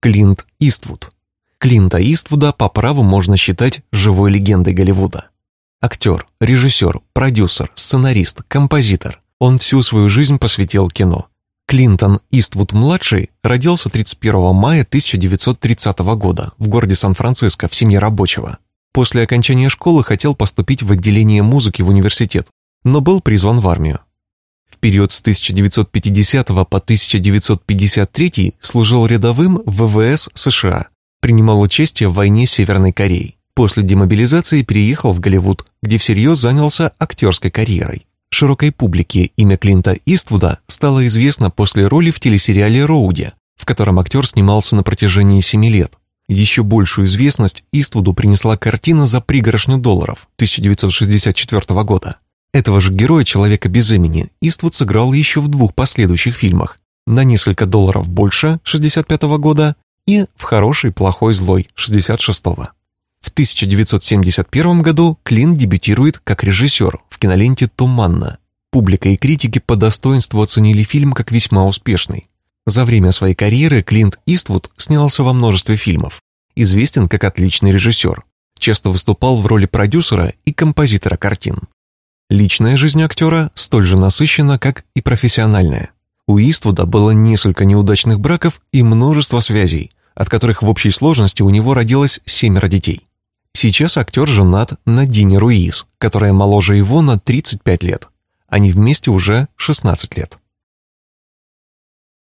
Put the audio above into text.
Клинт Иствуд. Клинта Иствуда по праву можно считать живой легендой Голливуда. Актер, режиссер, продюсер, сценарист, композитор. Он всю свою жизнь посвятил кино. Клинтон Иствуд-младший родился 31 мая 1930 года в городе Сан-Франциско в семье рабочего. После окончания школы хотел поступить в отделение музыки в университет, но был призван в армию. В период с 1950 по 1953 служил рядовым в ВВС США, принимал участие в войне Северной Кореей. После демобилизации переехал в Голливуд, где всерьез занялся актерской карьерой. Широкой публике имя Клинта Иствуда стало известно после роли в телесериале «Роуди», в котором актер снимался на протяжении семи лет. Еще большую известность Иствуду принесла картина «За пригоршню долларов» 1964 года. Этого же героя «Человека без имени» Иствуд сыграл еще в двух последующих фильмах «На несколько долларов больше» 65 года и «В хороший, плохой, злой» 66 -го. В 1971 году Клин дебютирует как режиссер в киноленте «Туманно». Публика и критики по достоинству оценили фильм как весьма успешный. За время своей карьеры Клинт Иствуд снялся во множестве фильмов. Известен как отличный режиссер. Часто выступал в роли продюсера и композитора картин. Личная жизнь актера столь же насыщена, как и профессиональная. У Иствуда было несколько неудачных браков и множество связей, от которых в общей сложности у него родилось семеро детей. Сейчас актер женат на Дине Руиз, которая моложе его на 35 лет. Они вместе уже 16 лет.